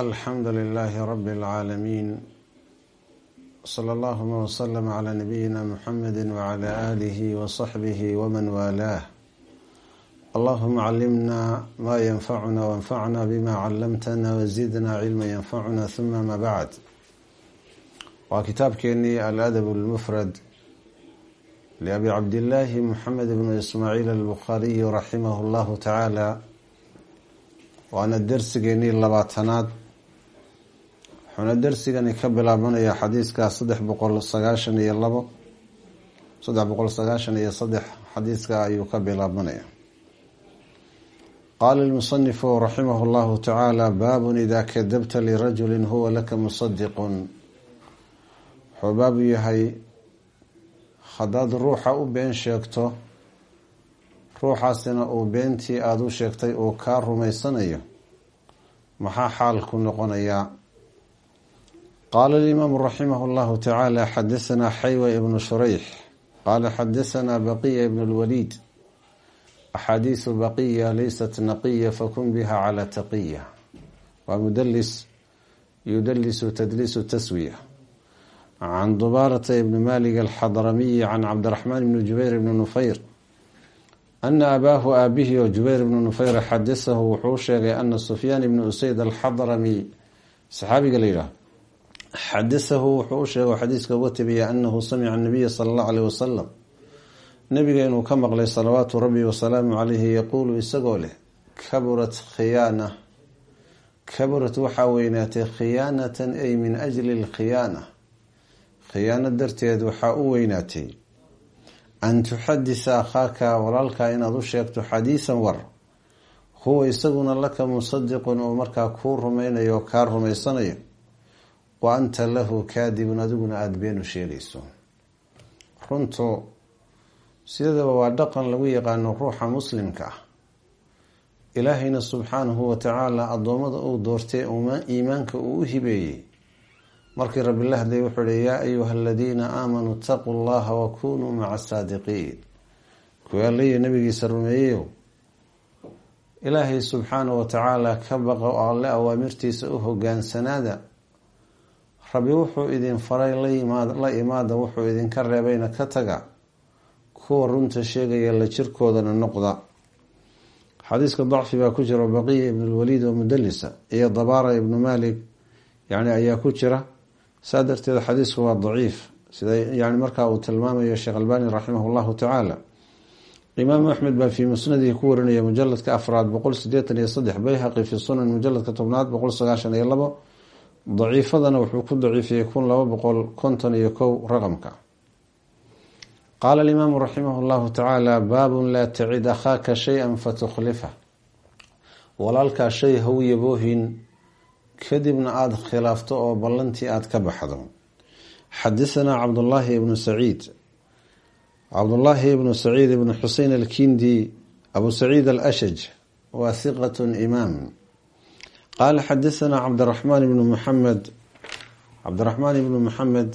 alxamdu lilaahi rabi اlcaalamiin sala allahuma wslm cla nabiyina muxamedi wcla alihi wsaxbihi wman waalaah allahuma calimna ma yanfacuna wanfacna bima calamtana wazidna cilma yanfacuna huma ma bacd waa kitaabkeenii aladab lmufrad liabi cabdillaahi muxamed bnu ismaaciil albukhaariyi raximah llahu tacaala waana dersigeenii labaatanaad wuxuuna dersigani ka bilaabanayaa xadiiska saddex boqol sagaashan iyo labo. Saddex boqol sagaashan iyo saddex xadiiska ayuu ka bilaabanaya. Qaala lmusanifu raximah llahu tacaala baabun ida kadabta lirajuli huwa laka musadiqun wuxuu baabu yahay haddaad ruuxa u been sheegto ruuxaasina uu beentii aada u sheegtay uu kaa rumaysanayo maxaa xaalku noqonayaa qaala alimaamu raximah llahu tacaala xadasanaa xaywa ibnu shureyx qaala xadasanaa baqiya ibn lwaliid axaadiisu baqiya laysat naqiya fakun biha calaa taqiya waa mudalis yudalisu tadliisu taswiya can dubaarata ibni malik alxadramiyi can cabdiraxmaan ibni jubayr ibni nufeyr ana abaahu aabihi oo jubayr ibnu nufeyr xadasahu wuxuu sheegay ana sufyaan ibni usayd alxadrami saxaabiga la yidhaah xadasahu wuxuu u sheegay xadiiska uga tabiya anahu samica nabiya sala allahu aleyh wasalam nabiga inuu ka maqlay salawaatu rabbi wasalaamu caleyhi yaquulu isagoo leh kaburat khiyaana. Kaburat waxaa weynaatay khiyaanatan ay min ajli lkhiyaana khiyaano darteed waxaa u weynaatay an tuxadisa akhaaka walaalkaa inaad u sheegto xadiisan war. Huwa isaguna laka musadiqun oo markaa kuu rumaynayo kaa rumaysanayo wa anta lahu kaadibun adiguna aada beenu sheegayso. Runtu sidadaba waa dhaqan lagu yaqaano ruuxa muslimka ah. Ilaahayna subxaanahu watacaala addoommada uu doortay iimaanka uu u hibeeyey. Markii rabbi la hadlay wuxuu hi yaa ayuha aladiina aamanuu itaquu llaha wakunuu maca saadiqiin. Kuwii allayo nabigiisa rumeeyeyo ilaahay subxaanahu watacaala ka baqa oo alle awaamirtiisa u hogaansanaada rabbi wuxuu idin faray la imaada wuxuu idinka reebayna ka taga. Kuwa runta sheegaya la jirkoodana noqda. Xadiiska dacfi baa ku jira baqiya ibn lwaliid oo mudalisa iyo dabaara ibnu malik yani ayaa ku jira. Saa darteed xadiisku waa daciif. Sida yani markaa uu tilmaamayo sheekh albani raximah llahu tacaala imaamu axmed baa fii musnadihi ku warinaya mujaladka afraad boqol sideetan iyo saddex bayhaqi fi sunan mujaladka tobnaad boqol sagaashan iyo labo daciifadana wuxuu ku daciifiyey kun laba boqol konton iyo kow raqamka qaala alimaamu raximah llahu tacaala baabun laa tacid akhaaka shay-an fatukhlifa walaalkaa shay haw yaboohin kadibna aada khilaafto oo ballantii aada ka baxdo. Xadasanaa cabdullaahi ibnu saciid. Cabdullaahi ibnu saciid ibnu xusein alkindi abu saciid alashaj waa hiqatun imaam cabdiraxmaan ibnu muxamed cabdiraxmaan ibnu maxamed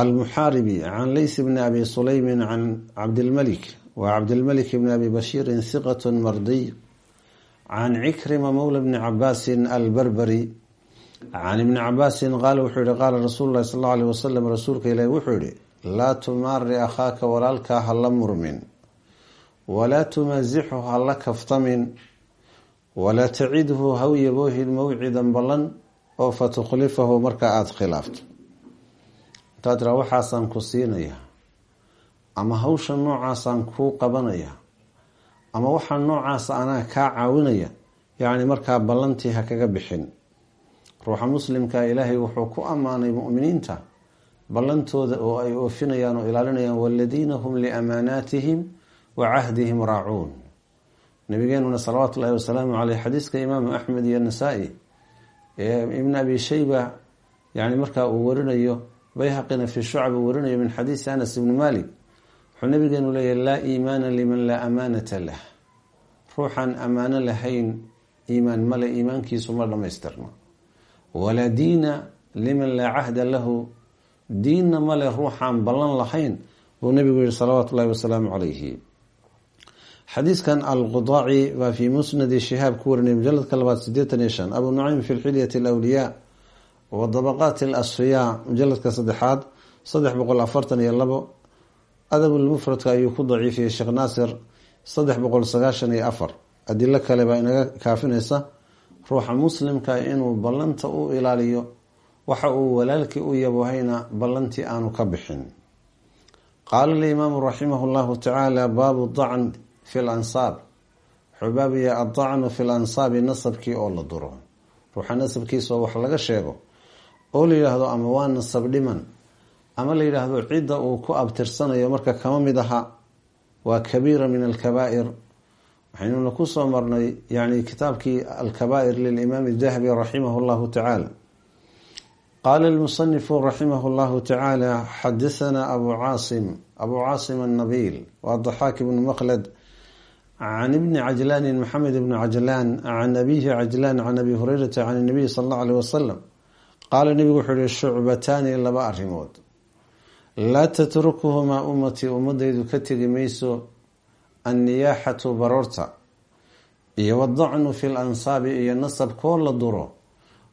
almuxaaribi can leys bni abi suleymin can cabdilmalik waa cabdilmalik bni abi bashiirin hiqatun mardiy can cikrima mowla bni cabaasin albarbari can ibni cabaasin qaala wuxuu yihi qaala rasuulu lahi sal alla aleyh wasalam rasuulka ilaahi wuxuu yihi laa tumaari akhaaka walaalkaa ha la murmin walaa tumaasixu ha la kaftamin walaa tacidhu haw yaboohin mawcidan ballan oo fatukhlifahu markaa aada khilaafto intaa tiraa waxaasaan ku siinaya ama hawsha noocaasaan kuu qabanaya ama waxaa noocaasa anaa kaa caawinaya yacni markaa ballantii ha kaga bixin ruuxa muslimka ilaahay wuxuu ku ammaanay mu'miniinta ballantooda oo ay oofinayaan oo ilaalinayaan waladiina hum liamaanaatihim wa cahdihim raacuun nabigeenuna salawaatu ullahi wasalaamu caleyh xadiiska imaamu axmed iyo nasaa-i ee ibn abi shayba yani markaa uu warinayo bayhaqina fi shucab uu warinayo min xadiisi anas ibni malik wuxuu nabigeenu leeyahy laa iimaana liman laa amaanata lah. Ruuxaan ammaano lahayn iimaan male iimaankiisu ma dhamaystirno walaa diina liman laa cahda lahu. Diinna male ruuxaan ballan lahayn buu nabigu yihi salawaatu ullahi wasalaamu calayhi xadiiskan alqudaaci baa fii musnadi shihaab ku warinay mujaladka labaad sideetan iyo shan. Abu nucaym fi lxilyati alawliyaa wa dabaqaati alasfiyaa mujaladka saddexaad saddex boqol afartan iyo labo. Adabulmufradka ayuu ku daciifiyey sheekh naasir saddex boqol sagaashan iyo afar. Adilo kale baa inaga kaafinaysa ruuxa muslimka inuu ballanta u ilaaliyo waxa uu walaalkii u yabohayna ballantii aanu ka bixin. Qaala alimaamu raximah llahu tacaala baabu dacn fi lansaab wuxuu baabaya addacnu fi lansaabi nasabkii oo la duro. Ruuxa nasabkiisa oo wax laga sheego. Oo la yidhaahdo ama waa nasab dhiman. Ama la yidhaahdo cidda uu ku abtirsanayo marka kama mid aha waa kabiira min alkabaa'ir. Waxaynuna ku soo marnay yani kitaabkii alkabaa'ir lilimaami dahabi raximah llahu tacaala qaala lmusanifu raximah llahu tacaala xadathana abu caasim abu caasim annabiil waa daxaak ibnu maqlad can ibni cajlaani maxamed ibni cajlaan can abihi cajlaan can abi hureyrata can nabiyi sal allahu aleh wasalam qaala nebigu wuxuu yihi shucbataani laba arrimood laa tatrukuhumaa ummatii ummadaydu ka tegi mayso anniyaaxatu baroorta iyo wadacnu fi lansaabi iyo nasabkoo la duro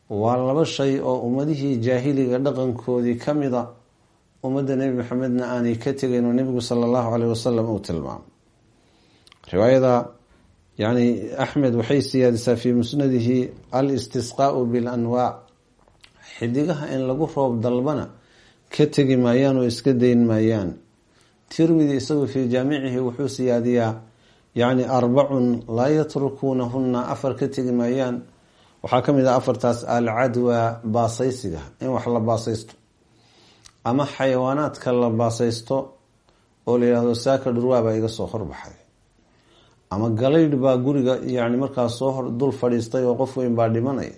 waa laba shay oo ummadihii jaahiliga dhaqankoodii kamida ummadda nebi maxamedna aanay ka tegayn oo sala allahu caleyh wasalam uu tilmaamo riwaayada yani axmed waxay siyaadisaa fii musnadihi al-istisqaau bilanwaac xidigaha in lagu roob dalbana ka tegi maayaan oo iska dayn maayaan. Tirmidi isagu fii jaamicihi wuxuu siyaadiyaa yani arbacun laa yatrukuunahuna afar ka tegi maayaan. Waxaa ka mid ah afartaas alcadwa baasaysiga in wax la baasaysto. Ama xayawaanaadka la baasaysto oo la saaka dhurwaabaa iga soo horbaxay ama galaydh baa guriga yani markaas soo hor dul fadhiistay oo qof weyn baa dhimanaya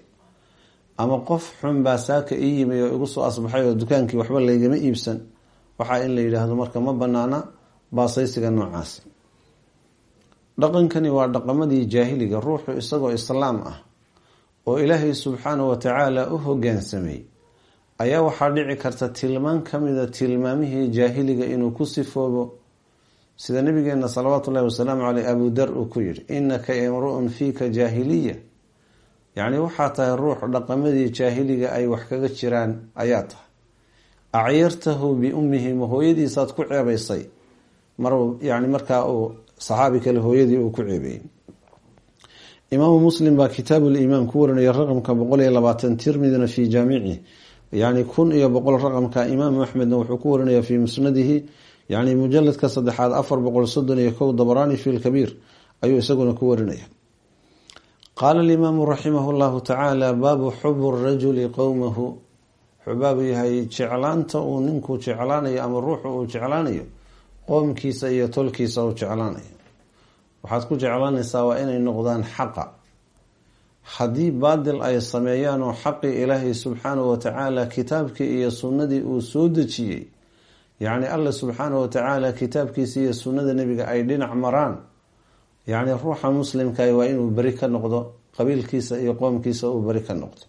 ama qof xun baa saaka ii yimi oo igu soo asbaxay oo dukaankii waxba laygama iibsan. Waxaa in la yidhaahdo marka ma banaana baasaysiga noocaasi dhaqankani waa dhaqamadii jaahiliga ruuxu isagoo islaam ah oo ilaahay subxaanahu watacaala u hogaansamay ayaa waxaa dhici karta tilmaan kamida tilmaamihii jaahiliga inuu ku sifoobo sida nabigeena salawaatu ullahi wasalaamu caleyh abu dar uu ku yihi inaka imru-un fiika jaahiliya. Yacni waxaa tahay ruux dhaqamadii jaahiliga ay wax kaga jiraan ayaa tahay. Acyartahu biummihi ma hooyadiisaad ku ceebaysay? Mar yani markaa uu saxaabi kale hooyadii uu ku ceebeeyey. Imaamu muslim baa kitaabu liimaan ku warinaya raqamka boqol iyo labaatan tirmidina fii jaamici yani kun iyo boqol raqamka imaamu axmedna wuxuu ku warinaya fii musnadihi yani mujaladka saddexaad afar boqol soddon iyo kow dabrani fi lkabiir ayuu isaguna ku warinaya. Qaala alimaamu raximah llahu tacaala baabu xubu rajuli qowmahu wuxuu yahay jeclaanta uu ninku jeclaanayo ama ruuxu uu jeclaanayo qoomkiisa iyo tolkiisa uu jeclaanayo. Waxaad ku jeclaanaysaa waa inay noqdaan xaqa. Haddii baadil ay sameeyaan oo xaqii ilaahay subxaanahu watacaala kitaabkii iyo sunnadii uu soo dejiyey yacni alla subxaanahu watacaala kitaabkiisa iyo sunnada nebiga ay dhinac maraan. Yacni ruuxa muslimkaah waa inuu beri ka noqdo qabiilkiisa iyo qoomkiisa uu beri ka noqdo.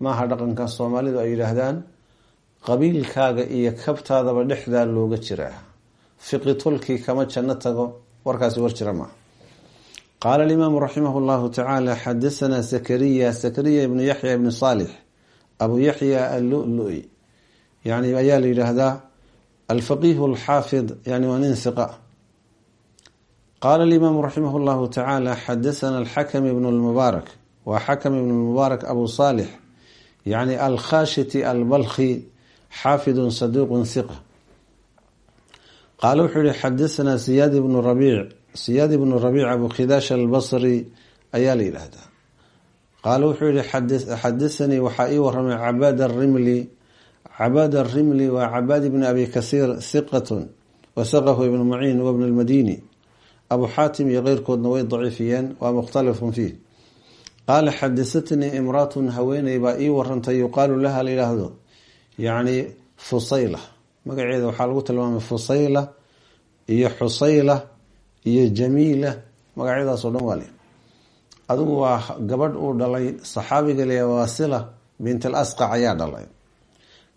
Maaha dhaqanka soomaalidu ay yidhaahdaan qabiilkaaga iyo kabtaadaba dhexdaa looga jiraa. Fiqi tolkii kama janno tago warkaasi war jira maaha. Qaala alimaamu raximah llahu tacaala xadasanaa sakariya sakariya ibnu yaxya ibni saalix abu yaxya allulu-i. Yani ayaa alfaqihu alxaafid yani waa nin hiqa qaala alimaamu raximah llahu tacaala xadasana alxakam ibnu lmubaarak waa xakam ibnu lmubaarak abu saalix yani alkhashiti albalkhi xaafidun saduuqun hiqa qaala wuxuu yihi xadasanaa siyaad ibnu rabiic siyaad ibnu rabiic abu khidaash albasri ayaa la yidhaahdaa qaala wuxuu yihi xadasanii waxaa ii waramay cabaad arimli cabaad arimli waa cabaad ibni abi kasiir hiqatun wasaqahu ibnu maciin wabnu lmadini abu xaatim iyo keyrkoodna way daciifiyeen waa mukhtalifun fiih qaala xadasatnii imraatun haweeney baa ii warantay yuqaalu laha la yidhaahdo yacni fusayla magaceeda waxaa lagu tilmaamay fusayla iyo xusayla iyo jamiila magacyadaasoo dhan waa le adigu waa gabadh uu dhalay saxaabiga le waasila bint al ayaa dhalay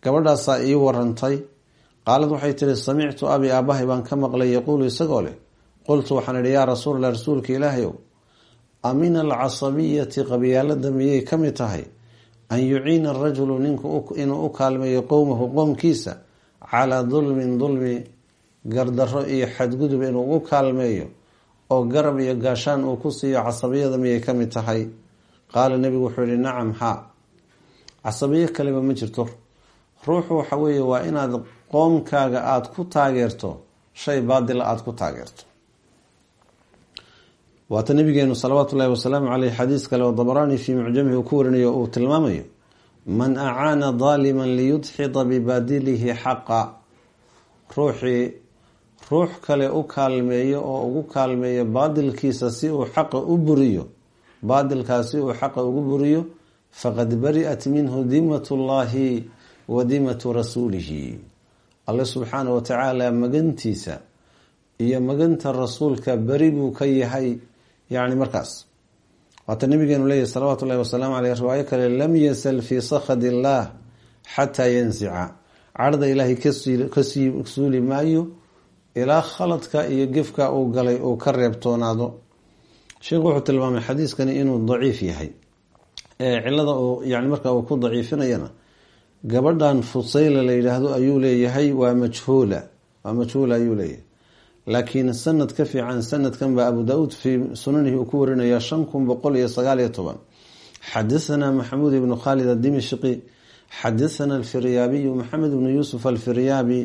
gabadhaasaa ii warantay. Qaalad waxay tihi samictu abi aabahay baan ka maqlay yaquulu isagoo leh. Qultu waxaan idhi yaa rasuulallah rasuulka ilaahayow amin alcasabiyati qabyaalada miyay ka mid tahay? An yuciina arajulu ninku inuu u kaalmeeyo qowmahu qoomkiisa calaa dulmin dulmi gardaro iyo xadgudub inuu u kaalmeeyo oo garab iyo gaashaan uu ku siiyo casabiyada miyay ka mid tahay? Qaala nebigu wuxuu yihi nacam haa. Casabiyo kaleba ma jirto ruuxu waxa weeye waa inaad qoomkaaga aada ku taageerto shay baadila aada ku taageerto. Waata nabigeenu salawaatu ullahi wasalaamu caleyh xadiis kale oo dabaraani fii mucjamihi uu ku warinayo uu tilmaamayo man acaana daaliman liyudxida bibaadilihi xaqa. Ruuxii ruux kale u kaalmeeyo oo ugu kaalmeeyo baadilkiisa si uu xaqa u buriyo baadilkaas si uu xaqa ugu buriyo faqad bari'at minhu dimatu llahi wa dimatu rasuulihi. Alle subxaana wa tacaala magantiisa iyo maganta rasuulka beri buu ka yahay yani markaas. Waata nabigeenu leeyahy salawaatu llahi wasalaamu aleyh riwaayo kale lam yasal fii sakhad illaah xataa yansica cadhda ilaahay ka suuli maayo ilaa khaladka iyo gefka uu galay uu ka reebtoonaado sheikhu wuxuu tilmaamay xadiiskani inuu daciif yahay. Cilada uu yani marka uu ku daciifinayana gabadhan fusayla la yidhaahdo ayuu leeyahay waa majhuula waa majhuula ayuu leeyahay. Laakiin sanad ka fiican sanadkan baa abu daauud sunanihi uu ku warinaya shan kun boqol iyo sagaal iyo toban. Xadahanaa maxamuud ibnu khaalid adimishqi xadahanaa alfiryaabiyu maxamed ibnu yuusuf alfiryaabi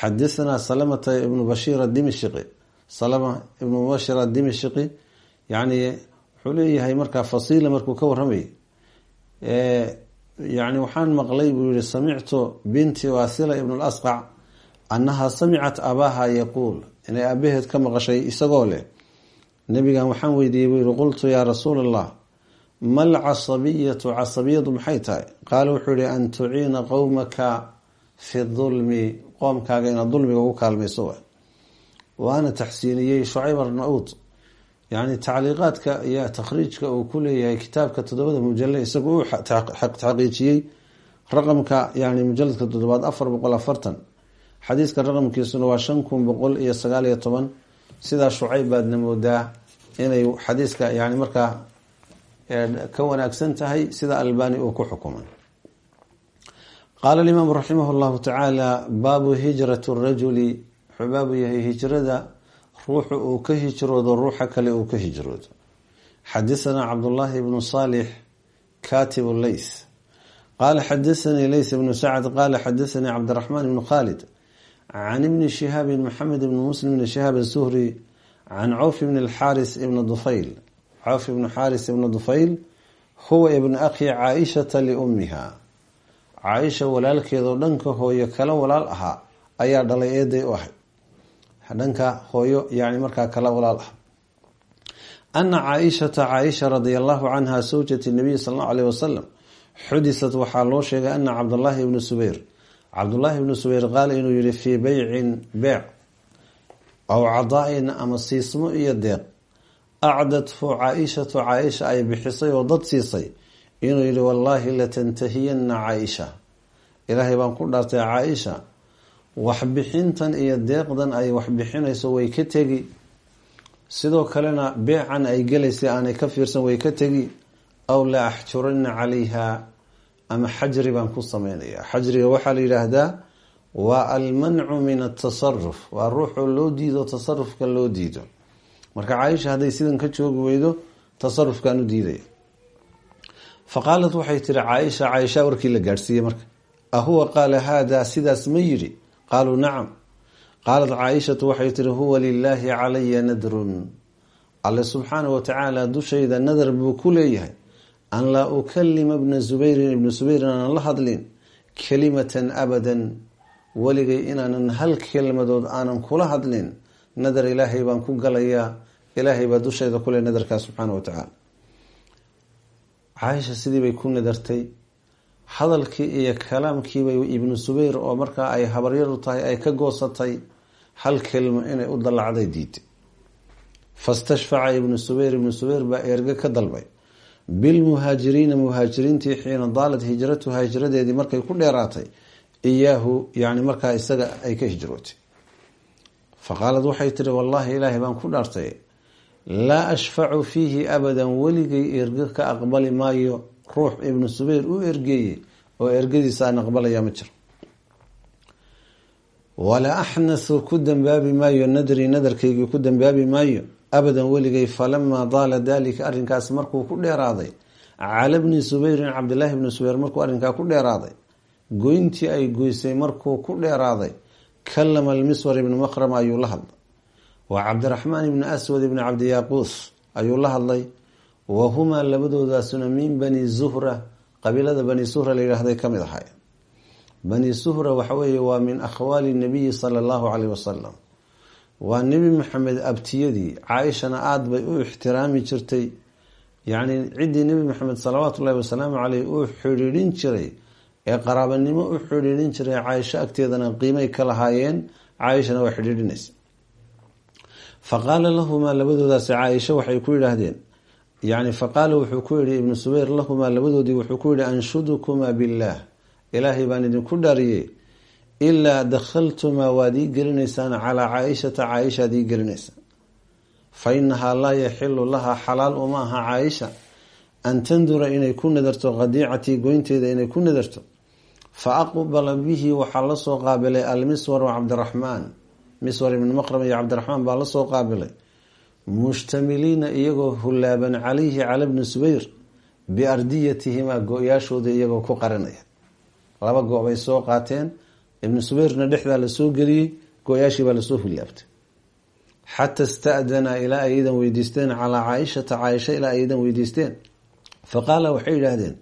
xadahanaa salamata ibnu bashiir adimishqi salama ibnu bashir adimishqi yani wuxuu leeyahay markaa fasiila markuu ka waramayay yani waxaan maqlay buu yihi samictu binti wasila ibn lasqac annaha samicat abaaha yaquul. Inay aabaheed ka maqashay isagoo leh. Nabigan waxaan weydiiyey buu yihi qultu yaa rasuul allah mal casabiyatu casabiyadu maxay tahay? Qaala wuxuu yihi an tuciina qowmaka fi dulmi qoomkaaga inaad dulmiga ugu kaalmayso wa waana taxsiiniyey shucayb arnaud yani tacliiqaadka iyo takhriijka uu ku leeyahay kitaabka toddobada mujale isagu uu taxqiijiyey raqamka yani mujaladka toddobaad afar boqol afartan. Xadiiska raqamkiisuna waa shan kun boqol iyo sagaal iyo toban. Sidaa shucayb moodaa inay xadiiska yani markaa ka wanaagsan tahay sida albani uu ku xukumay qaala alimaam raximah llahu tacaala baabu hijrat rajuli wuxuu yahay hijrada ruuxu uu ka hijroodo ruuxa kale uu ka hijroodo. Xadahanaa cabdullaahi bnu saalix katibu leys qaala xadaanii leys bnu sacd qaala xadaanii cabdiraxmaan ibnu khaalid can ibni shihaabin maxamed ibni muslim ibni shihaab zuhri can cawf ibni alxaaris ibni dufayl. Cawf ibni xaaris ibni dufayl huwa ibnu akhi caaishata liummiha caaisha walaalkeedoo dhanka hooyo kala walaal ahaa ayaa dhalay eeday u ahay dhanka hooyo yani markaa kala walaal ah ana caaishata caaisha radia allahu canha sawjati nabiy sal allau aleyh wasalam xudisat waxaa loo sheegay ana cabdullaahi ibnu subayr. Cabdullaahi ibnu subayr qaala inuu yihi fii beycin beec aw cadaa-in ama siismo iyo deeq. Acdathu caaishatu caaisha ay bixisay oo dad siisay inuu yihi wallaahi latantahiyana caaisha. Ilaahay baan ku dhaartay caaisha waxbixintan iyo deeqdan ay waxbixinayso way ka tegi. Sidoo kalena beecan ay gelaysay aanay ka fiirsan way ka tegi. Aw la axjurana calayha ama xajri baan ku sameynaya. Xajriga waxaa la yidhaahdaa waa almancu min atasaruf waa ruuxoo loo diido tasarufka loo diido. Marka caaisha hadday sidan ka joogi weydo tasarufkan u diidaya. Fa qaalat waxay tiri caaisha warkii la gaadhsiiyey marka. Ahuwa? Qaala haada sidaas ma yidhi qaaluu nacam. Qaalat caaishatu waxay tihi huwa lilaahi calaya nadrun. Alle subxaana wa tacaala dushayda nadar buu ku leeyahay. An laa ukalima bna zubayrin ibna zubayrin aanan la hadlin kelimatan abadan. Weligay inaanan hal kelmadood aanan kula hadlin. Nadar ilaahay baan ku galayaa ilaahay baa dushayda kule nadarkaa subxaana wa tacaala. Caaisha sidii bay ku nadartay hadalkii iyo kalaamkiibay ibnu subayr oo markaa ay habaryaru tahay ay ka goosatay hal kelmo inay u dallacday diiday fastashfaca ibnu subayr ibnu subayr baa erge ka dalbay. Bilmuhaajiriina muhaajiriintii xiina daalat hijratuha hijradeedii markay ku dheeraatay iyaahu yani markaa isaga ay ka hijrootay. Faqaalad waxay tihi wallaahi ilaahay baan ku dhaartay. Laa ashfacu fiihi abadan weligay erge ka aqbali maayo ruux ibnu subayr u ergeeyey oo ergadiisa aan aqbalaya ma jiro. Walaa axnathu ku dambaabi maayo nadrii nadarkaygii ku dambaabi maayo. Abadan weligay falamaa daala dalika arrinkaas markuu ku dheeraaday. Cala bni subayrin cabdilaahi bni subayr markuu arrinkaa ku dheeraaday. Goyntii ay goysay markuu ku dheeraaday. Kalama almiswar ibni makhrama ayuu la hadlay. Wa cabdiraxmaan ibni aswad ibni cabdiyaaquus ayuu la hadlay wa humaa labadoodaasuna min bani zuhra qabiilada bani suhra la yidhaahday ka mid ahay bani suhra waxa weeye waa min akhwaali nabiyi sala allahu caleyh wasalam waa nebi maxamed abtiyadii caaishana aada bay u ixtiraami jirtay. Yacni ciddii nebi maxamed salawaatu ullahi wasalaamu caleyh uu xidhiidhin jiray ee qaraabanimo u xidhiidhin jiray caaisho agteedana qiimay ka lahaayeen caaishana waa xidhiidhinaysa fa qaala lahumaa labadoodaasi caaisho waxay ku yidhaahdeen yani faqaala wuxuu ku yihi ibnu subayr lahumaa labadoodii wuxuu ku yihi anshudukumaa billaah. Ilaahay baan idinku dhaariyey ilaa dakhaltumaa waad ii gelinaysaan calaa caaishata caaishaad ii gelinaysaan. Fa inahaa laa yaxilu lahaa xalaal uma aha caaisha. An tandura inay ku nadarto qadiicatii goynteeda inay ku nadarto. Fa aqbala bihi waxaa la soo qaabilay almiswar cabdiraxmaan. Miswar ibni maqram iyo cabdiraxmaan baa la soo qaabilay mushtamiliina iyagoo hulaaban calayhi cala bni subayr biardiyatihimaa go-yaashooda iyagoo ku qarinaya. Laba go- bay soo qaateen. Ibnu subayrna dhexdaa la soo geliyey go-yaashii baa la soo hulaabtay xata sta'dana ilaa ay weydiisteen calaa caaishata caaisha ilaa ay weydiisteen. Fa qaala waxay yidhaahdeen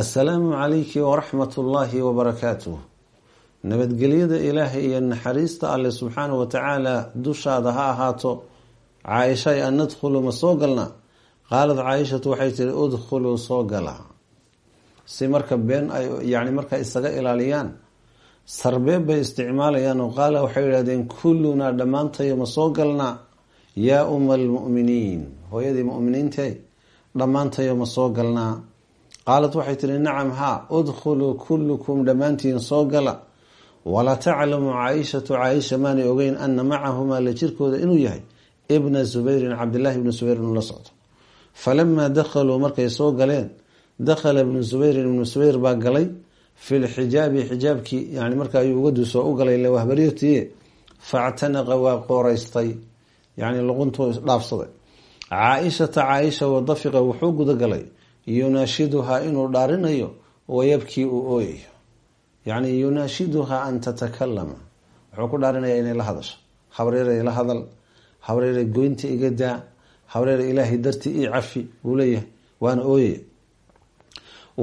assalaamu calayki waraxmat ullaahi wabarakaatuh nabadgelyada ilaahay iyo naxariista alle subxaanahu watacaala dushaada ha ahaato caaishay an nadkhulu ma soo galnaa qaalad caaishatu waxay tihi udkhuluu soo si marka been ay yani markaa isaga ilaaliyaan sarbeeb bay isticmaalayaan oo qaala waxay yidhahdeen kullunaa dhammaantayo ma soo galnaa yaa uma almu'miniin. Hooyadii mu'miniintay dhammaantayo ma soo galnaa qaalat waxay tihi nacam haa udkhuluu kullukum dhammaantiin soo gala. Walaa taclamu caaishatu caaisha maanay ogeyn ana macahumaa la jirkooda inuu yahay ibna zubayrin cabdillaahi ibni zubayr inuu la socdo. Falamaa dakhaluu markay soo galeen dakhala ibnu zubayrin ibnu zubayr baa galay fi lxijaabi xijaabkii yani marka ayuu uga duusoo u galay le wahbaryatiye factanaqa waa qooreystay yani luquntuu dhaafsaday. Caaishata caaisha wadafiqa wuxuu gudagalay yunaashiduhaa inuu dhaarinayo wayabkii uu ooyayo. Yani yunaashiduhaa an tatakalama. Wuxuu ku dhaarinaya inay la hadasho. Habreeray la hadal habreera goynta iga daa habreera ilaahay dartii ii cafi buu leeyahay waana ooyaya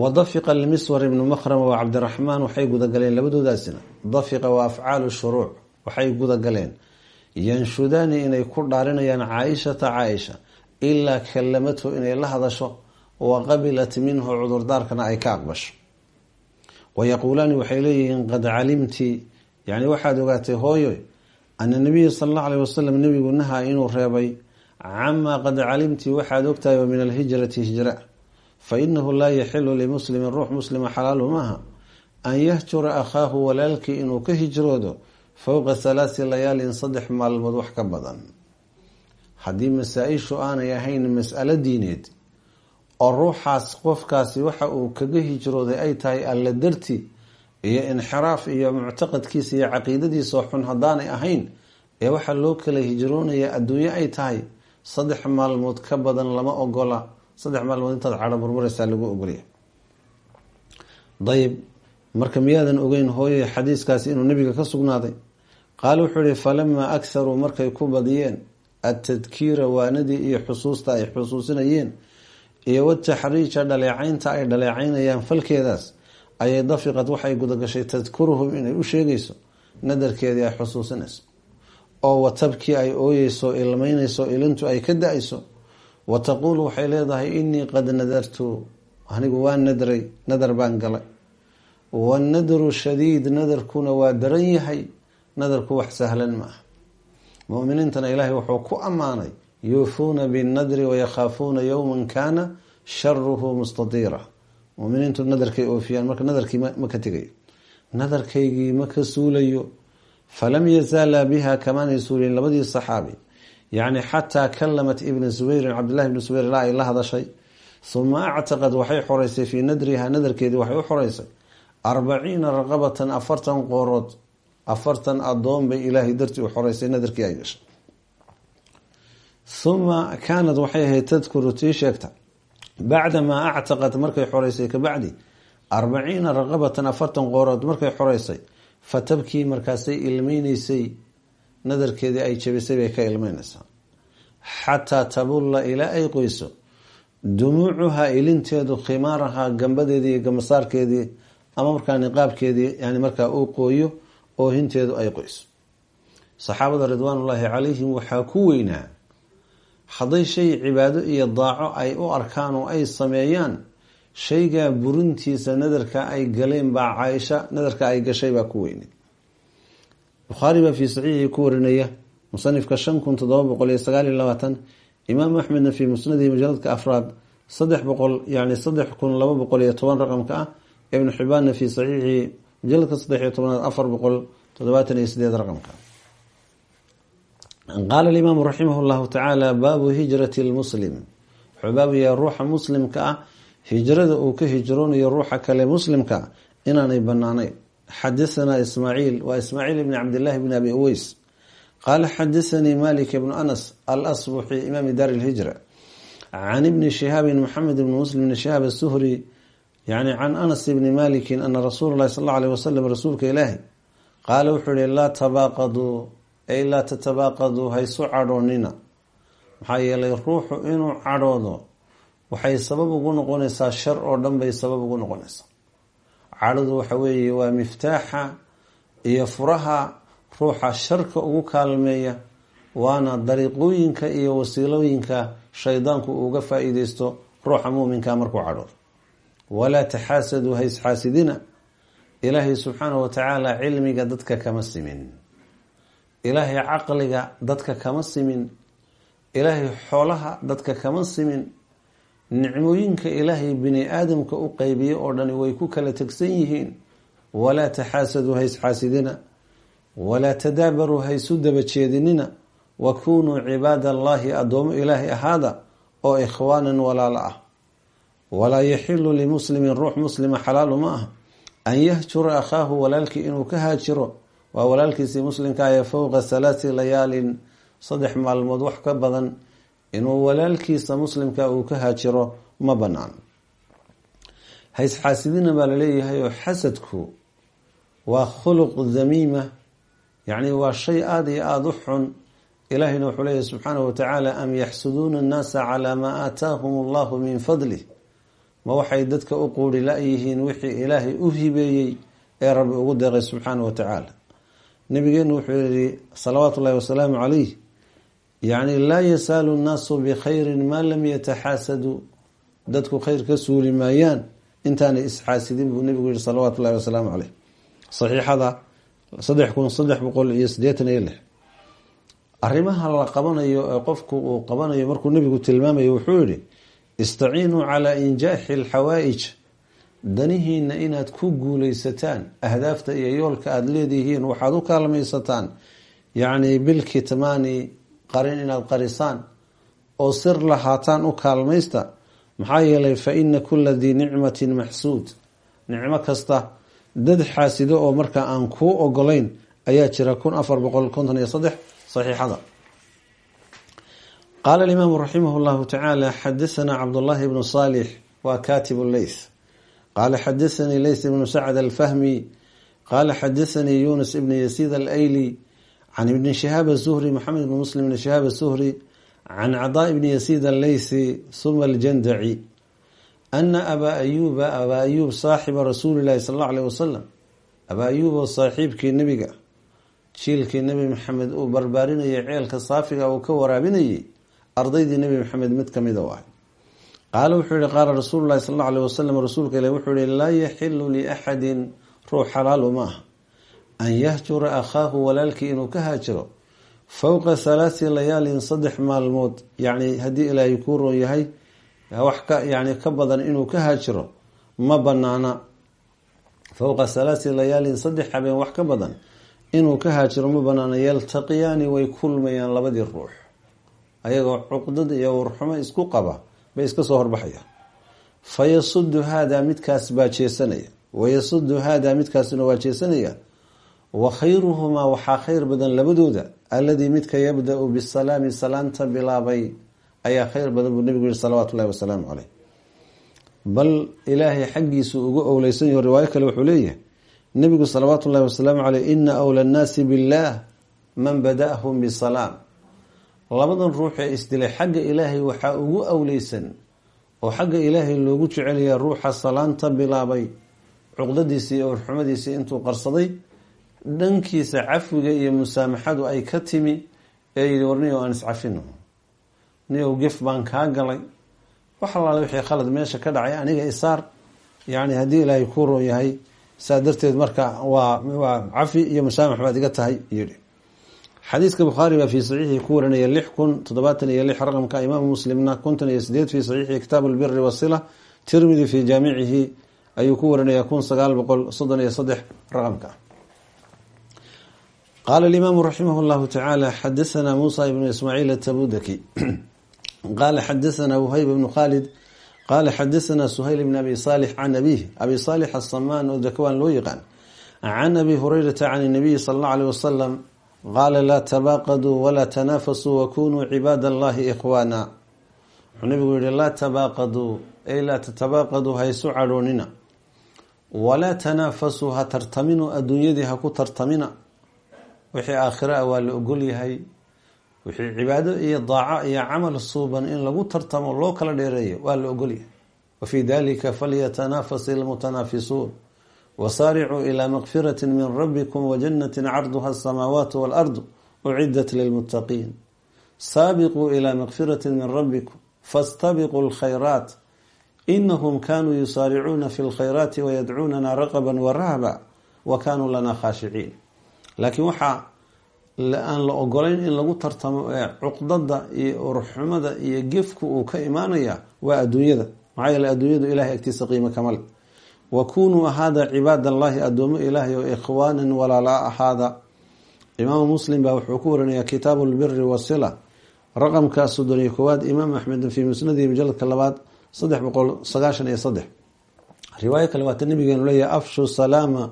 wadafiqa lmiswar ibnu makhrama wa cabdiraxmaan waxay gudagaleen labadoodaasina. Dafiqa waa afcaalu shuruuc waxay gudagaleen yanshudaani inay ku dhaarinayaan caaishata caaisha ilaa kallamathu inay la hadasho wa qabilat minhu cudurdaarkana ay ka aqbasho. Wayaquulaani waxay leeyihiin qad calimti yani waxaad ogaatay hooyo ana nabiya sala allahu aleyh wasalam nebigu nahaa inuu reebay camaa qad calimti waxaad ogtahay oo min alhijrati hijra fa inahu laa yaxilu limuslimin ruux muslima xalaalu maaha an yahjura akhaahu walaalkii inuu ka hijroodo fowqa halaasi layaalin saddex maalmood wax ka badan haddii masaa-ishu aanay ahayn mas'alo diineed oo ruuxaas qofkaasi waxa uu kaga hijrooday ay tahay alla darti iyo inxiraaf iyo muctaqadkiisa iyo caqiidadiisao xun haddaanay ahayn ee waxaa loo kala hijroonaya adduunyo ay tahay saddex maalmood ka badan lama ogola saddex maalmood intaad cadho burburaysaa lagu ogolya dayib marka miyaadan ogeyn hooyay xadiiskaasi inuu nabiga ka sugnaaday qaal wuxuu ihi falamaa akharuu markay ku badiyeen atadkiira waanadii iyo xusuusta ay xusuusinayeen iyo wataxriija dhaleecaynta ay dhaleecaynayaan falkeedaas ayay dafiqad waxay gudagashay tadkuruhum inay u sheegayso nadarkeedii ay xusuusinayso. Oo watabkii ay ooyeyso ilmeynayso ilintu ay ka da'ayso. Wa taquulu waxay leedahay inii qad nadartu anigu waa nadray nadar baan galay. Wanadru shadiid nadarkuna waa daran yahay nadarku wax sahlan maaha muminiintana ilaahay wuxuu ku ammaanay yuufuuna binnadri wayakhaafuuna yowman kaana sharuhu mustadiira muminiintu nadarkay oofiyaan marka nadarkii ma ka tegayo nadarkaygii ma ka suulayo. Falam yazaalaa biha kamaanay suulin labadii saxaabi. Yacni xataa kalamat ibna zubayrin cabdillahi ibni zubayr ilaa ay la hadashay. Uma actaqad waxay xoreysay fii nadriha nadarkeedii waxay u xoreysay. Arbaciina raqabatan afartan qoorood afartan adoon bay ilaahay dartii u xoreysay nadarkii ay gashay uma kaanad waxay ahayd tadkuru tii sheegta bacdamaa actaqad markay xoreysay kabacdi arbaciina raqabatan afartan qoorood markay xoreysay fatabkii markaasay ilmeyneysay nadarkeedii ay jabisay bay ka ilmeyneysaa xataa tabulla ilaa ay qoyso dumuucuhaa ilinteedu khimaarahaa gambadeedii iyo gamasaarkeedii ama markaa niqaabkeedii yani markaa uu qooyo oo hinteedu ay qoyso saxaabada ridwaanullaahi calayhim waxaa ku weynaa hadday shay cibaado iyo daaco ay u arkaan oo ay sameeyaan shaygaa burintiisa nadarka ay galeen baa caaisha nadarka ay gashay baa ku weynay bukhaari baa fii saxiixii ku warinaya musanifka shan kun todoba boqol iyo sagaal iyo labaatan imaamu axmedna fii musnadihi mujaladka afraad saddex boqol yani saddex kun laba boqol iyo toban raqamka ah ibnu xibaanna fii saxiixii mujaladka saddex iyo tobanaad afar boqol toddobaatan iyo sideed raqamka qaala alimaamu raximah llahu tacaala baabu hijrati lmuslim wuxuu baabayaa ruuxa muslimka ah hijrada uu ka hijroonayo ruuxa kale muslimka inaanay banaanayn xadahanaa ismaaciil waa ismaaciil ibni cabdillahi bni abi uweys qaala xadaanii malik ibnu anas alasbuxi imaami daar lhijra can ibni shihaabin maxamed ibni muslim bni shihaab asuhri yani can anas ibni malikin ana rasuula lahi sal alla aleh wasalam rasuulka ilaahi qaala wuxuu yihi laa ay laa tatabaaqaduu haysu cadhoonina maxaa yeelay ruuxu inuu cadhoodo waxay sabab ugu noqonaysaa shar oo dhan bay sabab ugu noqonaysaa. Cadhadu waxa weeye waa miftaaxa iyo furaha ruuxa sharka ugu kaalmeeya waana dariiqooyinka iyo wasiilooyinka shaydaanku uuga faa-iideysto ruuxa muuminka markuu cadhoodo. Walaa taxaasaduu haysxaasidina ilaahay subxaanahu watacaala cilmiga dadka kama simin ilaahay caqliga dadka kama simin ilaahay xoolaha dadka kama simin nicmooyinka ilaahay bini aadamka u qeybiye oo dhani way ku kala tegsan yihiin. Walaa taxaasaduu haysxaasidina walaa tadaabaruu haysu daba jeedinina wa kunuu cibaada allaahi addoomo ilaahay ahaada oo ikhwaanan walaalo ah. Walaa yaxilu limuslimin ruux muslima xalaalu ma ah. An yahjura akhaahu walaalkii inuu ka haajiro waa walaalkiisii muslimka ahe fowqa halaati layaalin saddex maalmood wax ka badan inuu walaalkiisa muslimka uu ka haajiro ma banaan haysxaasidina baa la leeyahay oo xasadku waa khuluq damiima yacni waa shay aada iyo aada u xun. Ilaahayna wuxuu leeyahy subxaanahu watacaala am yaxsuduuna annaasa calaa maa aataahum allahu min fadlih ma waxay dadka u quuri la-yihiin wixii ilaahay u hibeeyey ee rabbi ugu deeqay subxaanahu watacaala nabigeenu wuxuu yihi salawaatu ullahi wasalaamu calayh. Yacni laa yasaalu nnaasu bikhayrin maa lam yataxaasaduu dadku khayr ka suuli maayaan intaanay isxaasidin buu nabigu yihi salawaatu ullahi wasalaamu caleyh saxiixada saddex kun saddex boqol iyo sideetan iyo lix. Arrimaha la qabanayo ee qofku uu qabanayo markuu nabigu tilmaamayo wuxuu yihi istaciinuu calaa injaaxi alxawaa'ij danihiina inaad ku guuleysataan ahdaafta iyo yoolka aada leedihiin waxaad u kaalmaysataan yacni bilkitmaani qarin inaad qarisaan oo sir lahaataan u kaalmaysta maxaa yeelay fa ina kula dii nicmatin maxsuud. Nicmo kasta dad xaasido oo markaa aan kuu ogolayn ayaa jira kun afar boqol konton iyo saddex saxiixada. Qaala alimaamu raximah llahu tacaala xadasanaa cabdullaahi bnu saalix waa katibu leyth qaala xadaanii leys ibnu sacd alfahmi qaala xadaanii yunus ibn yasiid alayli can ibni shihaab azuhri maxamed ibn muslim ibni shihaab azuhri can cadaa ibni yasiid alleysi suma aljandaci ana abaa ayuuba abaa ayuub saaxiba rasuuli llahi sal alla aleh wasalam abaa ayuub oo saaxiibkii nebiga jiilkii nebi maxamed uu barbaarinayay ceelka saafiga uu ka waraabinayay ardaydii nebi maxamed mid kamida u ahay qaala wuxuu yihi qaala rasuulu lahi sal alla aleh wasalam rasuulka ilah wuxuu yihi laa yaxilu liaxadin ruux xalaalu ma ah an yahjura akhaahu walaalkii inuu ka haajiro fowqa halaati layaalin saddex maalmood yacni haddii ilaahay kuu roon yahay wax ka yani ka badan inuu ka haajiro ma banaana fowqa halaati layaalin saddex habeen wax ka badan inuu ka haajiro ma banaana yaltaqiyaani way kulmayaan labadii ruux ayagoo cuqdad iyo warxumo isku qaba bay iska soo horbaxayaan. Fa yasudu midkaas baa jeesanaya. Wayasudu haadaa midkaasna waa jeesanaya. Wa khayruhumaa waxaa khayr badan labadooda. Alladii midka yabda-u bisalaami salaanta bilaabay ayaa khayr badan buu nebigu yihi salawaatu ullahi wasalaamu caleyh bal ilaahay xaggiisu ugu owleysan yaho riwaayo kale wuxuu leeyahay nebigu salawaatu ullahi wasalaamu caleyh ina awla annaasi billaah man bada'ahum bisalaam labadan ruux ee isdilay xagga ilaahay waxaa ugu awleysan oo xagga ilaahay loogu jecelaya ruuxa salaanta bilaabay cuqdadiisii iyo warxumadiisii intuu qarsaday dhankiisa cafwiga iyo musaamaxadu ay ka timi ee yidhi war niyow aan iscafino niyow gef baan kaa galay. Wax allaale wixii khalad meesha ka dhacay aniga isaar yacni haddii ilaahay kuu roon yahay saa darteed marka waa waa cafi iyo musaamax baad iga tahay yidhi xadiiska bukhaari baa fii saxiixii ku warinaya lix kun toddobaatan iyo lix raqamka imaamu muslimna konton iyo sideed fii saxiixi kitaabu lbiri wasila tirmidi fii jaamicihi ayuu ku warinaya kun sagaal boqol soddon iyo saddex raqamka. Qaala alimaamu raximah llahu tacaala xadasanaa muusa ibnu ismaaciil atabudaki qaala xadasanaa whayb ibnu khaalid. Qaala xadasanaa suhayl ibn abi saalix can abiih. Abi saalix asamaan oo dakawaan loo yaqaan. Can abi hurayrata can nabiyi sala allahu aleyh wasalam qaala laa tabaaqaduu walaa tanaafasuu wakunuu cibaad allahi ikhwaana wuxuu nabigu yihi laa tabaaqaduu ay laa tatabaaqaduu haysu cadhoonina. Walaa tanaafasuu ha tartamino adduunyadii ha ku tartamina. Wixii aakhira ah waa la ogol yahay. Wixii cibaado iyo daaco iyo camal suuban in lagu tartamo loo kala dheereeyo waa la ogol yahay. Wa dalika falyatanaafas ilmutanaafisuun wasaaricuu ilaa makfirati min rabbikum wajanati carduha asamaawaatu waalardu ucidat lilmuttaqiin saabiquu ilaa makfirati min rabbikum fastabiquu lkhayraat inahum kanuu yusaaricuuna fi lkhayraati wayadcuunana raqaba warahba wa kanuu lana khaashiciin laakiin waxaa aan la ogolayn in lagu tartamo ee cuqdada iyo urxumada iyo gefku uu ka imaanaya waa adduunyada maxaa yeele ilahay agtiisa qiimo kamale wa kunuu ahaada cibaad allahi addoomo ilaahay oo ikhwaanan walaala ahaada imaamu muslim baa wuxuu ku warinaya kitaabu lbiri wasila raqamka soddon iyo koowaad imaam axmed fii musnadihi mujaladka labaad saddex boqol sagaashan iyo saddex. Riwaayo kale waata nabigeenu leeyahay afshu salaama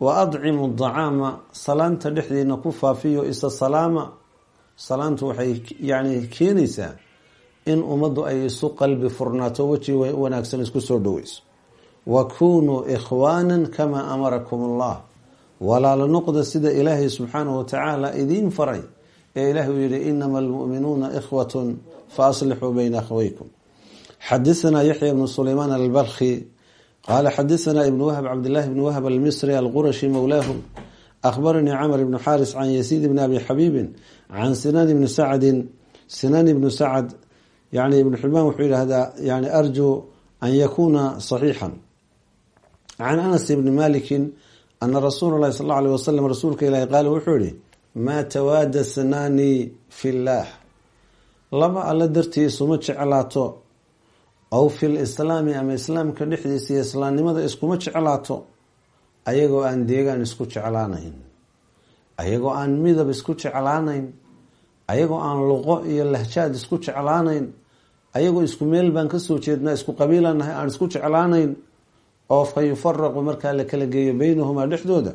wa adcimu dacaama salaanta dhexdeena ku faafiyo isa salaama. Salaantu waxay yani keenaysaa in ummaddu ay isu qalbi furnaato weji wanaagsan isku soo dhoweyso wa kunuu ikhwaanan kamaa amarakum allah walaalo noqda sida ilaahay subxaanahu watacaala idiin faray ee ilahi uu yihi inama almu'minuuna ikhwatun fa aslixuu bayna akhaweykum xadasanaa yaxya ibnu sulaymaan albalkhi qaala xadasanaa ibnu wahb cabdillahi bni wahb almisri alqurashi mowlaahu akhbaranii camr ibnu xaaris can yasiid bni abi xabiibin can sinaan ibni sacdin sinaan ibnu sacd yani ibnu xibaan wuxuu yidhahdaa yani arjuu an yakuuna saxiixan can anas ibni malikin ana rasuula lahi sal alيh wasalam rasuulka ilahi qaala wuxuu yihi maa tawaada snaani fi llaah laba alla dartii isuma jeclaato aw fi lislaami ama islaamka dhexdiisa iyo islaamnimada iskuma jeclaato ayagoo aan deegaan isku jeclaanayn ayagoo aan midab isku jeclaanayn ayagoo aan luqo iyo lahjaad isku jeclaanayn ayagoo isku meel baan ka soo jeednaa isku qabiilanahay aan isku jeclaanayn oo fa yufaraqu markaa la kala geeyo beynahumaa dhexdooda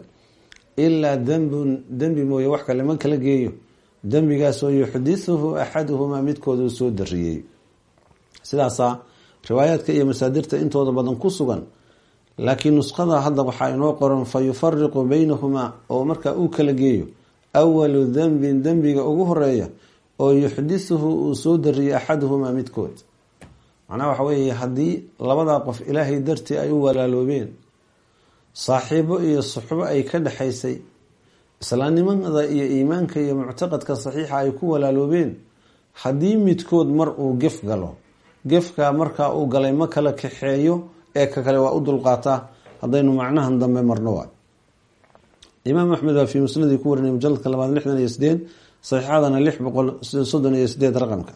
ilaa dembun dembi mooye wax kale ma kala geeyo. Dembigaasoo yuxdithuhu axaduhumaa midkooda uu soo dariyey. Sidaasaa riwaayaadka iyo masaadirta intooda badan ku sugan laakiin nuskhada hadda waxaa inoo qoran fa yufariqu beynahumaa oo markaa uu kala geeyo awalu dembin dembiga ugu horreeya oo yuxdithuhu uu soo dariyey axaduhumaa midkood macnaha waxa weeye haddii labadaa qof ilaahay dartii ay u walaaloobeen saaxiibo iyo suxbo ay ka dhexaysay islaamnimada iyo iimaanka iyo muctaqadka saxiixa ay ku walaaloobeen haddii midkood mar uu gef galo gefkaa markaa uu galay ma kala kaxeeyo ee ka kale waa u dulqaataa haddaynu macnahan dambe marno waa imaam axmed baa fii musnadii ku warinay mujaladka labaad lixdan iyo sideed saxiixadana lix boqol soddon iyo sideed raqamka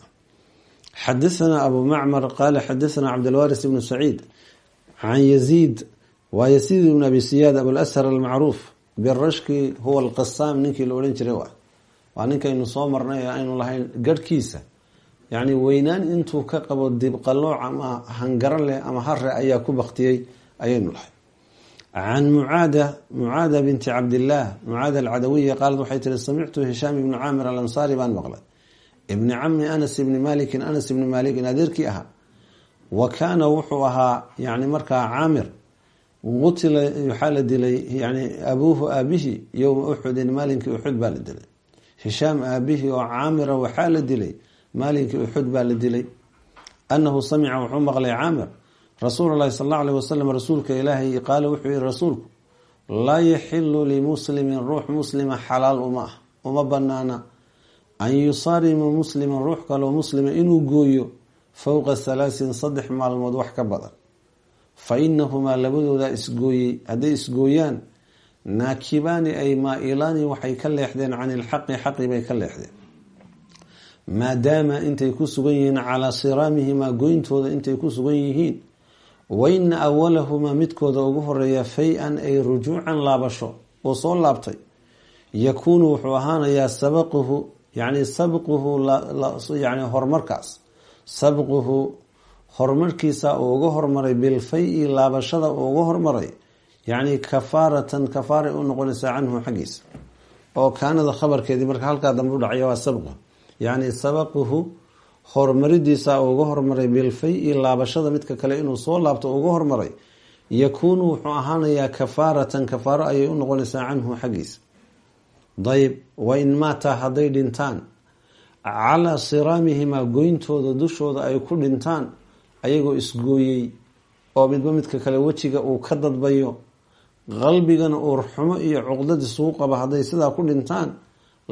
xadaثna abu macmar qaala xadaثna cabdilwaris ibnu saciid can yaziid waa yaziid ibn abi siyaad abulashar almacruuf birashki huwa alqasaam ninkii la odhan jiray waa ninkaynu soo marnay ee aynu lahayn garhkiisa yacni weynaan intuu ka qabo dibqalooc ama hangaro leh ama hare ayaa ku baktiyey ayaynu lahay can mucaada mucaada binti cabdillaah mucaada alcadawiya qaalad waxay tihi samictu hishaam ibni caamir alansaari baan maqlay ibni cami anas ibni malikin anas ibni malikin adeerkii ahaa wa kaana wuxuu ahaa yani markaa caamir. Qutila waxaa la dilay yani abuuhu aabihi yowma uxudin maalinkii uxud baa la dilay. Hishaam aabihi oo caamira waxaa la dilay maalinkii uxud baa la dilay. Anahu samica wuxuu maqlay caamir. Rasuul lahi sal alla aleh wasalam rasuulka ilaahay qaala wuxuu yihi rasuulku laa yaxilu limuslimin ruux muslima xalaal uma ah uma banaana an yusaarima musliman ruux kaloo muslima inuu gooyo fowqa halaasin saddex maalmood wax ka badan. Fa inahumaa labadooda isgooyey hadday isgooyaan naakibaani ay maa-ilaani waxay ka leexdeen can ilxaqi xaqi bay ka leexdeen. Maadaama intay ku sugan yihiin calaa siraamihimaa goyntooda intay ku sugan yihiin waina awalahumaa midkooda ugu horreeya fay-an ay rujuucan laabasho oo soo laabtay yakuunu wuxuu ahaanayaa sabaquhu yani sabquhu yani horumarkaas sabquhu horumarkiisa uu uga hormaray bilfay-i laabashada uu uga hormaray yacni kafaaratan kafaaray u noqonaysaa canhu xaggiisa. Oo kaanada khabarkeedii marka halkaa dambe u dhacya waa sabqu. Yacni sabaquhu horumaridiisa uu uga hormaray bilfay-i laabashada midka kale inuu soo laabto uga hormaray yakuunu wuxuu ahaanayaa kafaaratan kafaaro ayay u canhu xaggiisa dayib wain maata hadday dhintaan. Calaa siraamihimaa goyntooda dushooda ay ku dhintaan ayagoo isgooyey oo midba midka kale wejiga uu ka dadbayo. Qalbigana uurxumo iyo cuqdad isugu qaba hadday sidaa ku dhintaan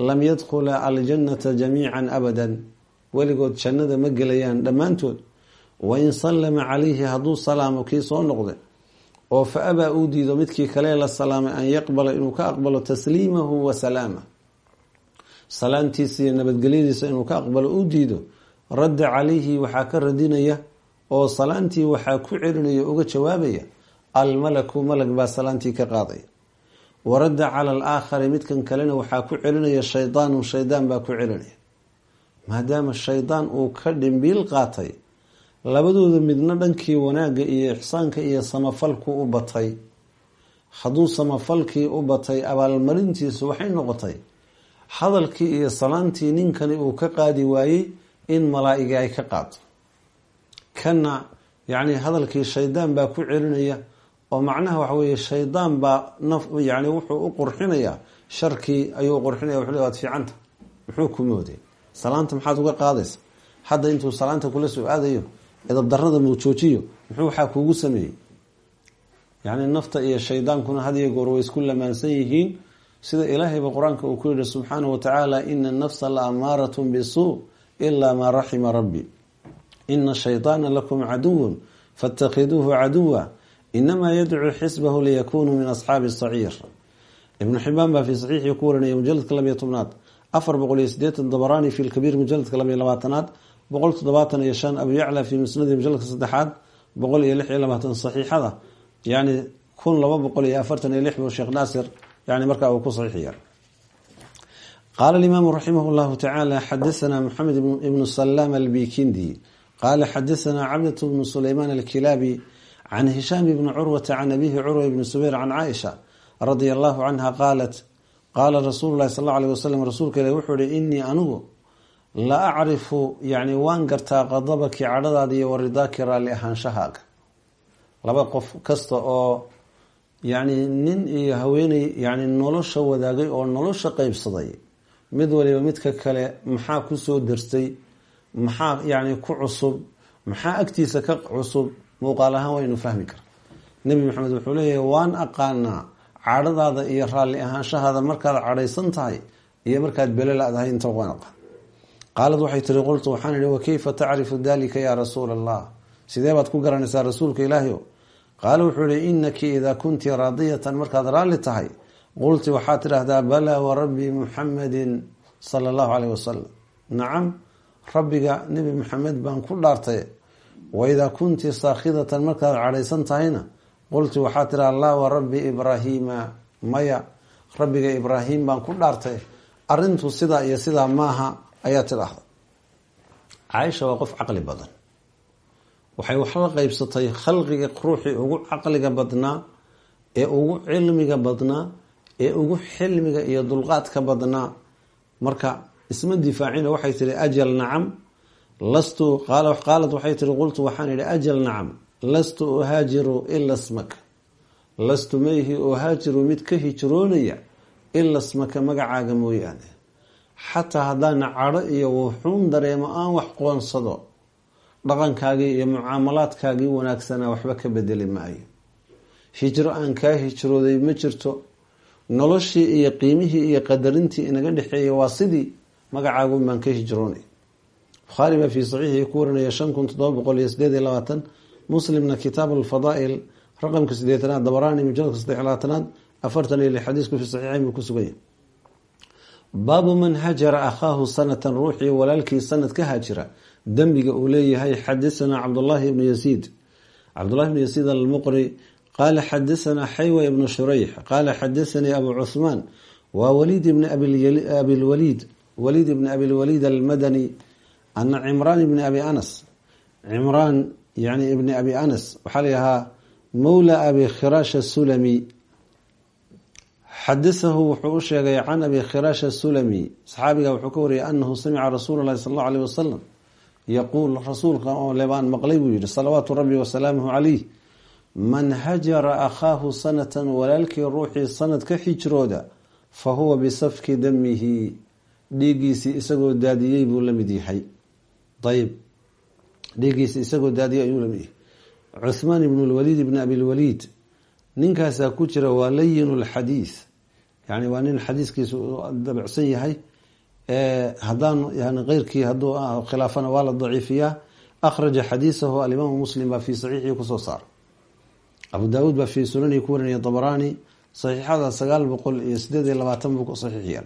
lam yadkhula aljannata jamiican abadan. Weligood jannada ma gelayaan dhammaantood. Wain sallama calayhi hadduu salaamo kii soo noqday oo fa abaa uu diido midkii kale la salaamay an yaqbala inuu ka aqbalo tasliimahu wa salaamah salaamtiisa nabadgelyadiisa inuu ka aqbalo uu diido radda calayhi waxaa ka radinaya oo salaantii waxaa ku celinaya uga jawaabaya almalaku malag baa salaantii ka qaadaya wa radda cala alaakhari midkan kalena waxaa ku celinaya shaydaanun shaydaan baa ku celinaya. Maadaama shaydaan uu ka dhimbiil qaatay labadooda midna dhankii wanaagga iyo ixsaanka iyo samafalku u batay. Hadduu samafalkii u batay abaalmarintiisu waxay noqotay hadalkii iyo salaantii ninkani uu ka qaadi waayey in malaa-igi ay ka qaado kana yacni hadalkii shaydaan baa ku celinaya oo macnaha waxa weeye shaydaan baa naf yani wuxuu u qurxinayaa sharkii ayuu qurxinaya wuxuu le waad fiicanta muxuu ku mooday salaanta maxaad uga qaadaysa hadda intuu salaanta kula soo aadayo edabdarada muu joojiyo muxuu waxaa kuugu sameeyey. Yacni nafta iyo shaydaankuna had goor way isku lamaansan yihiin. Sida ilaahayba qur'aanka uu ku yihi subxaanahu watacaala ina anafsa la amaaratun bisuu ilaa maa raxima rabbi. Ina shayطaana lakum caduwun faاtakhiduuhu caduwa inamaa yadcuu xisbahu liyakunuu min asxaabi saciir ibnu xibaan baa fii saxiixii ku warinaya mujaladka labiyo tobnaad. Afar boqol iyo sideetan dabaraani fi lkabiir mujaladka labiyo labaatanaad boqol toddobaatan iyo shan abu yacla fii musnadi mujaladka saddexaad boqol iyo lix iyo labaatan saxiixada. Yani kun laba boqol iyo afartan iyo lix buu sheekh naasir yani markaa uu ku saxiixiya qaala alimaamu raximah llahu tacaala xadathana moxamed ibnu salaam albikindi qaala xadathana cabdat bnu sulaymaan alkilaabi can hishaam bni curwata can abihi curwa bni subayr can caaisha radia allahu canha qaalat qaala rasuulu lahi sal alla alيh wasalam rasuulka ilah wuxuu ihi la acrifu yani waan gartaa qadabaki cadhadaada iyo waridaaki raalli ahaanshahaaga laba qof kasta oo yani nin iyo haweeney yani nolosha wadaagay oo nolosha qeybsaday mid waliba midka kale maxaa ku soo darstay maxaa yani ku cusub maxaa agtiisa ka cusub muuqaal ahaan waynu fahmi kara nebi maxamed wuxuu leeyahay waan aqaanaa cadhadaada iyo raalli ahaanshahaada markaad cadhaysan tahay iyo markaad belo la-dahay inta waan aqaan qaalad waxay tiri qultu waxaan ihi wakeyfa tacrifu dalika yaa rasuula allah sidee baad ku garanaysaa rasuulka ilaahi qaala wuxuu ihi inaki idaa kunti raadiyatan markaad raalli tahay qulti waxaad tidhaahdaa balaa warabbi muxamadin sala allahu caleyh wasalam nacam rabbiga nebi maxamed baan ku dhaartay waidaa kunti saakhidatan markaad cadhaysan tahayna qulti waxaad tidhaha laa warabbi ibraahiima maya. Rabbiga ibraahim baan ku dhaartay arintu sidaa iyo sidaa maaha ayaa tidhaahda. Caaisha waa qof caqli badan. Waxay wax la qeybsatay khalqiga ruuxii ugu caqliga badnaa ee ugu cilmiga badnaa ee ugu xilmiga iyo dulqaadka badnaa marka isma difaacina waxay tihi ajal nacam lastu qaalad waxay tihi qultu waxaan idhi ajal nacam lastu uhaajiru ila smaka lastu mayhi uhaajiru mid ka hijroonaya ila smaka magacaaga mooyaane xataa haddaana cadho iyo wuxuun dareemo aan wax qoonsado dhaqankaagii iyo mucaamalaadkaagii wanaagsanaa waxba ka bedeli maayo. Hijro aan kaa hijrooday ma jirto. Noloshii iyo qiimihii iyo qadarintii inaga dhexeeyay waa sidii magacaagun baan ka hijroonay. Bukhaari baa fii saxiixii ku warinaya shan kun toddoba boqol iyo sideed iyo labaatan muslimna kitaab alfadaa'il raqamka sideetanaad dabaraani mujaladka saddex labaatanaad afartan iyo lix xadiisku fi saxiixayn buu ku suganya baabu man hajara akhaahu sanatan ruuxii walaalkii sanad ka haajira dembiga uu leeyahay xadasanaa cabdullaahi ibnu yasiid. Cabdullahi ibnu yasiid almuqri qaala xadasanaa xaywa ibnu shurayx qaala xadasanii abu cuhmaan waa waliid ibni abilwaliid waliid ibni abilwaliid almadani ana cimraan ibni abi anas. Cimraan yani ibni abi anas waxaa layahaa mawla abi khiraash asulami xadasahu wuxuu u sheegay can abi khiraash asulami saxaabiga wuxuu ka wariyay anahu samica rasuula lahi sal allau aleyh wasalam yaquul rasuulka oo lebaan maqlay buu yihi salawaatu rabbi wasalaamuhu calayh man hajara akhaahu sanatan walaalkii ruuxii sanad ka xijrooda fa huwa bisafki damihi dhiiggiisii isagoo daadiyey buu la mid yahay. Ayb dhiiggiisi isagoo daadiyey ayuu la mid yahay. Cuthmaan ibn lwaliid ninkaasaa ku jira waa layin lxadiis yani waa nin xadiiskiisu dabicsan yahay. Hadaan keyrkii haduu khilaafana waa la daciifiyaa. Akhraja xadiisahu alimaamu muslim baa fii saxiixii ku soo saara abu daawuud baa fii sunanii ku warinaya dabaraani saxiixada sagaal boqol iyo sideed iyo labaatan buu ku saxiixiya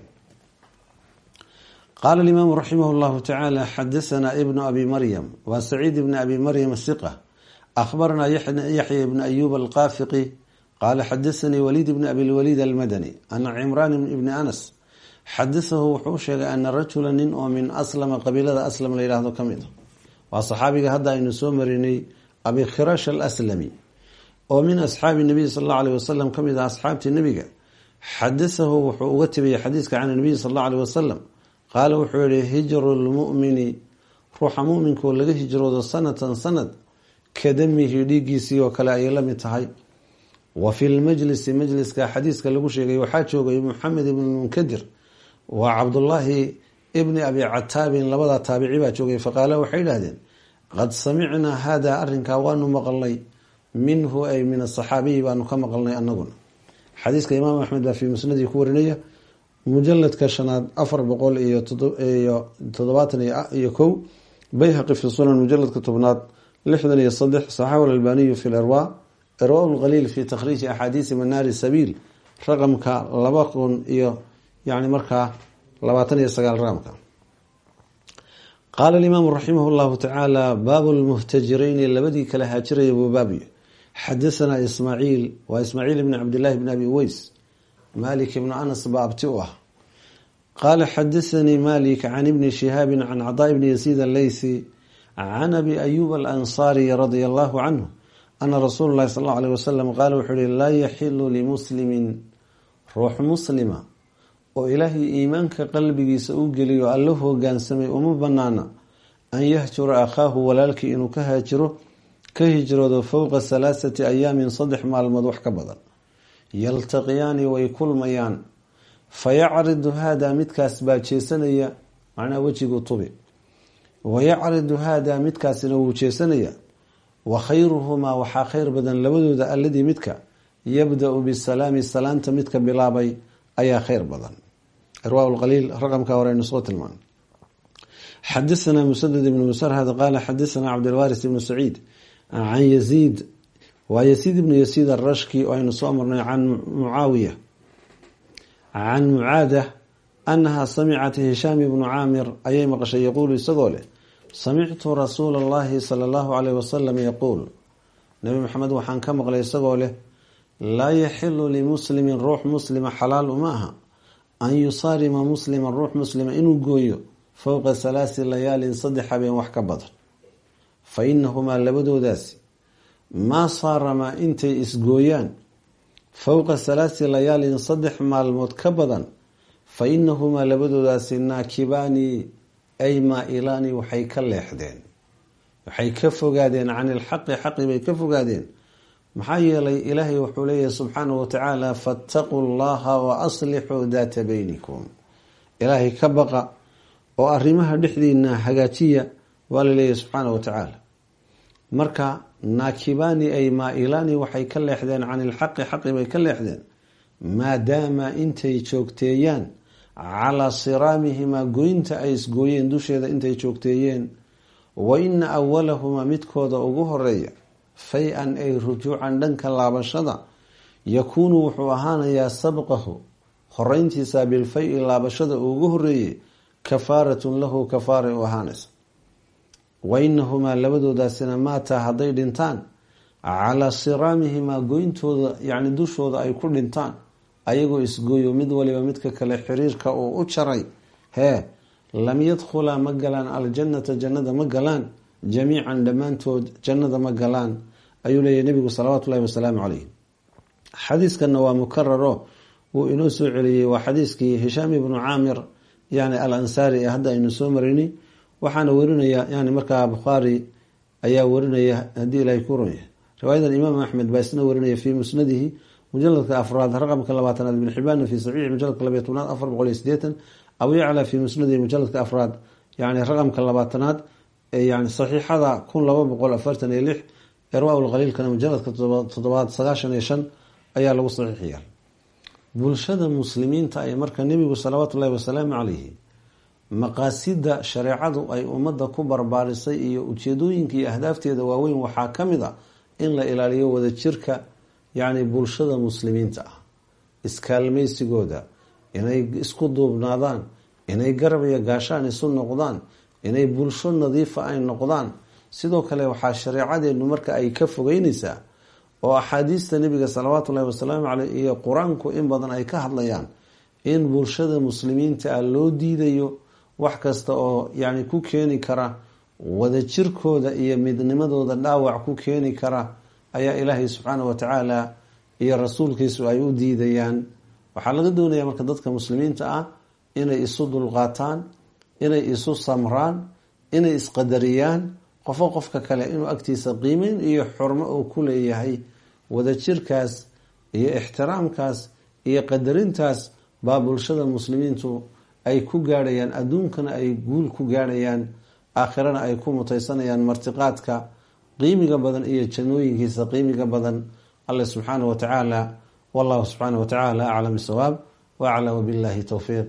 qaala alimaamu raximah llahu tacaala xadasanaa ibnu abi maryam. Waa saciid ibni abi maryam siqa akhbaranaa yaxya ibni ayub alqaafiqi qaala xadasanii waliid ibni abilwaliid almadani ana cimraan ibni anas xadasahu wuxuu sheegay ana rajula nin oo min aslama qabiilada aslam la yihahdo ka mid a waa saxaabiga hadda aynu soo marinay abi khirash alaslami oo min asxaabi nabiy sal allau aleyh wasalam ka mid ah asxaabtii nebiga xadasahu wuxuu uga tibiyay xadiiska can nabiyi sal allau aleyh wasalam qaala wuxuu yihi hijru lmumini ruuxa muminkaoo laga hijroodo sanatan sanad ka damihi dhiiggiisii oo kale ayay la mid tahay wa fi lmajlisi majliska xadiiska lagu sheegay waxaa joogay muxamed ibn munkadir. Waa cabdullaahi ibni abi cataabin labada taabici baa joogay faqaala waxay idhahdeen qad samicnaa hada arinkaa waanu maqalnay minhu ay min asaxaabiyi baanu ka maqalnay anaguna xadiiska imaam axmed baa fii musnadii ku warinaya mujaladka shanaad afar boqol iyo toddobaatan iyo kow bayhaqi fi sunan mujaladka tobnaad lixdan iyo saddex saxahu albaniyu fi lirwa irwa lqaliil fi takhriiji axaadiisi manaari sabiil raqamka laba iyo yani markaa labaatan iyo sagaal raamka. Qaala alimaamu raximah llahu tacaala baabu lmuhtajireyni labadii kala haajiraya buu baabiyo xadasanaa ismaaciil waa ismaaciil ibni cabdillahi bni abi uweys malik ibni anas baa abti u ah. Qaala xadasanii malik can ibni shihaabin can cadaa ibni yasiid alleysi can abi ayub alansaari radia ana rasuula lahi sal allau aleyh wasalam qaala wuxuu yihi laa yaxilu limuslimin ruux muslima oo ilaahay iimaanka qalbigiisa u geliyo alla hogaansamay uma banaana an yahjura akhaahu walaalkii inuu ka haajiro ka hijroodo fowqa halaathati ayaamin saddex maalmood wax ka badan yaltaqiyaani way kulmayaan fayacridu haadaa midkaas baa jeesanaya macnaha wejigu tubi wayacridu haadaa midkaasina wuu jeesanaya wa khayruhumaa waxaa khayr badan labadooda alladii midka yabda-u bisalaami salaanta midka bilaabay ayaa khayr badan. Irwa qaliil raqamka hore aynu soo tilmaanay. Xadasanaa musadad ibnu musarhad qaala xadasanaa cabdilwaris ibnu saciid can yaziid. Waa yaziid ibnu yaziid arashki oo aynu soo marnay can mucaawiya. Can mucaada anaha samicat hishaam ibnu caamir ayay maqashay yaquulu isagoo samictu rasuula allahi sala allahu caleyh wasalam yaquul nabi maxamed waxaan ka maqlay isagoo leh laa yaxilu limuslimin ruux muslima xalaal uma aha. An yusaarima musliman ruux muslima inuu gooyo fowqa halaasi layaalin saddex habeen wax ka badan. Fa inahumaa labadoodaasi maa saaramaa intay isgooyaan fowqa halaasi layaalin saddex maalmood ka badan fa inahumaa labadoodaasi naakibaani ay maa-ilaani waxay ka leexdeen waxay ka fogaadeen can ilxaqi xaqi bay ka fogaadeen maxaa yeelay ilaahay wuxuu leeyahay subxaanahu watacaala faataquu llaha wa aslixuu daata beynikum ilaahay ka baqa oo arrimaha dhexdiina hagaajiya waa la leeyahay subxaanahu watacaala marka naakibaani ay maa-ilaani waxay ka leexdeen can ilxaqi xaqi bay ka leexdeen maadaama intay joogteeyaan calaa siraamihimaa goynta ay isgooyeen dusheeda intay joogteeyeen. Wa ina awalahumaa midkooda ugu horreeya fay-an ay rujuucan dhanka laabashada yakuunu wuxuu ahaanayaa sabqahu horeyntiisa bilfay-i laabashada uu ugu horeeyey kafaaratun lahu kafaaray u ahaanaysa. Wa inahumaa labadoodaasina maataa hadday dhintaan calaa siraamihimaa goyntooda yacni dushooda ay ku dhintaan ayagoo isgooyo mid waliba midka kale xiriirka uu u jaray hee lam yadkhulaa ma galaan aljanata jannada ma galaan jamiican dhammaantood jannada ma galaan ayuu leeyahy nebigu salawaatu ullahi wasalaamu caleyh xadiiskanna waa mukararo wuu inoo soo celiyey waa xadiiskii hishaam ibnu caamir yani al ansaari ee hadda aynu soo marini waxaana werinaya yani markaa bukhaari ayaa werinaya haddii ilahay ku ronya riwaayadan imaam axmed baa isna werinaya fii musnadihi mujaladka afraad raqamka labaatanaad ibn xibaana fi saxiixi mujaladka labiy tobnaad afar boqol iyo sideetan abu yacla fi musnadihi mujaladka afraad yani raqamka labaatanaad yani saxiixada kun laba boqol afartan iyo lix irwa lkhaliilkana mujaladka toddobaad sagaashan iyo shan ayaa lagu saxiixiya bulshada muslimiinta ay marka nebigu salawaatu ullahi wasalaamu calayhi maqaasida shareecadu ay ummadda ku barbaarisay iyo ujeedooyinka iyo ahdaafteeda waaweyn waxaa ka a in la ilaaliyo wadajirka yacni bulshada muslimiinta ah iskaalmaysigooda inay isku duubnaadaan inay garab iyo gaashaan isu noqdaan inay bulsho nadiifa ay noqdaan. Sidoo kale waxaa shareecadeenu marka ay ka fogeynaysaa oo axaadiista nebiga salawaatu ullahi wasalaamu caleyh iyo qur'aanku in badan ay ka hadlayaan in bulshada muslimiinta ah loo diidayo wax kasta oo yacni ku keeni kara wadajirkooda iyo midnimadooda dhaawac ku keeni kara ayaa ilaahay subxaanah watacaala iyo rasuulkiisu ay u diidayaan. Waxaa laga doonaya marka dadka muslimiinta ah inay isu dulqaataan inay isu samraan inay isqadariyaan qofo qofka kale inuu agtiisa qiimeyn iyo xurmo uu ku leeyahay. Wadajirkaas iyo ixtiraamkaas iyo qadarintaas baa bulshada muslimiintu ay ku gaadhayaan adduunkana ay guul ku gaadhayaan aakhirana ay ku mutaysanayaan martiqaadka qiimiga badan iyo jannooyinkiisa qiimiga badan alle subxaanah wa tacaala wallahu subxaanah wa tacaala aclam bisawaab wa aclam billahi towfiiq